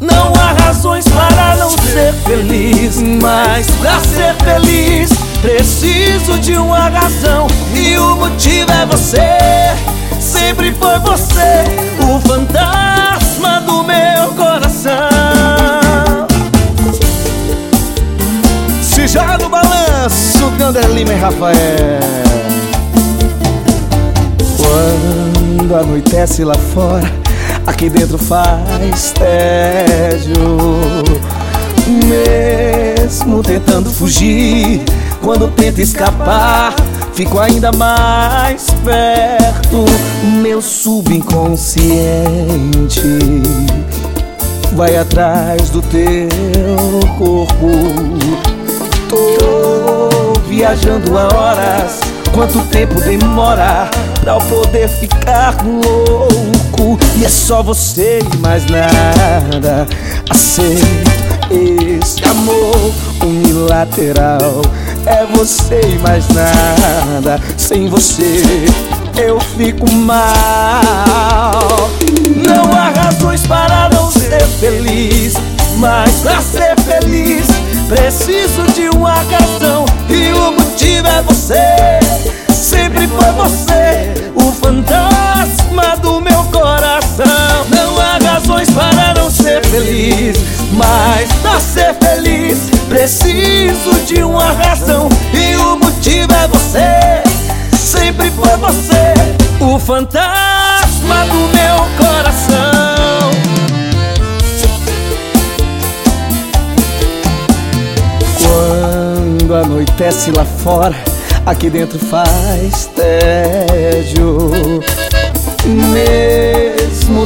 Não há razões para não ser feliz, mas pra ser feliz preciso de uma razão e o motivo é você. Sempre foi você, o fantasma do meu coração. Se joga no balanço, Gander Lima e Rafael. Quando anoitece lá fora, aqui dentro faz tédio. Mesmo tentando fugir, quando tenta escapar, fico ainda mais perto. Meu subconsciente vai atrás do teu corpo. Tô viajando há horas. Quanto tempo demora pra poder ficar louco? E é só você e mais nada. Aceito esse amor unilateral. É você e mais nada. Sem você eu fico mal. Não há razões para não ser feliz, mas pra ser feliz preciso de uma razão e o motivo é você. Sempre foi você, feliz, mas pra ser feliz preciso de uma razão e o motivo é você. Sempre foi você, o fantasma do meu coração. Quando anoitece lá fora, aqui dentro faz tédio.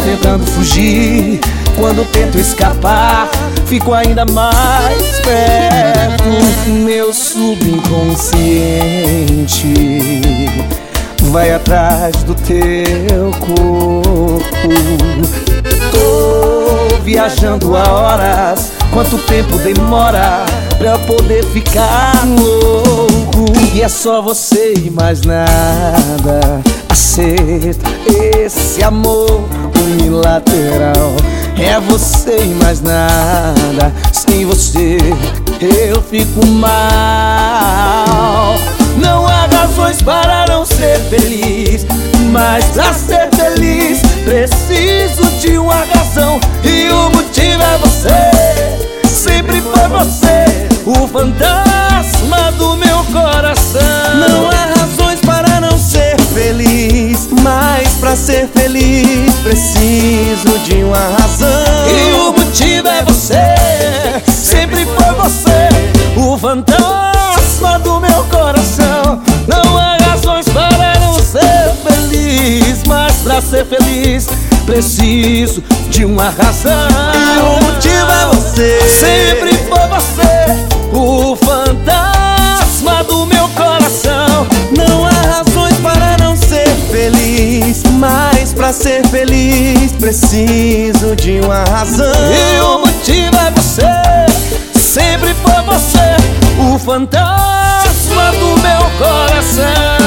Tentando fugir, quando tento escapar, fico ainda mais perto. Meu subconsciente vai atrás do teu corpo. Tô viajando há horas. Quanto tempo demora pra eu poder ficar louco? E é só você e mais nada. Aceita esse amor unilateral. É você e mais nada. Sem você eu fico mal. Não há razões para não ser feliz, mas pra ser feliz preciso de uma razão e o motivo é você. Sempre foi você, o fantasma ser feliz preciso de uma razão. E o motivo é você, sempre foi você, o fantasma do meu coração. Não há razões para não ser feliz, mas pra ser feliz preciso de uma razão. E o motivo é você. Sempre foi você, o pra ser feliz preciso de uma razão. E o motivo é você, sempre foi você, o fantasma do meu coração.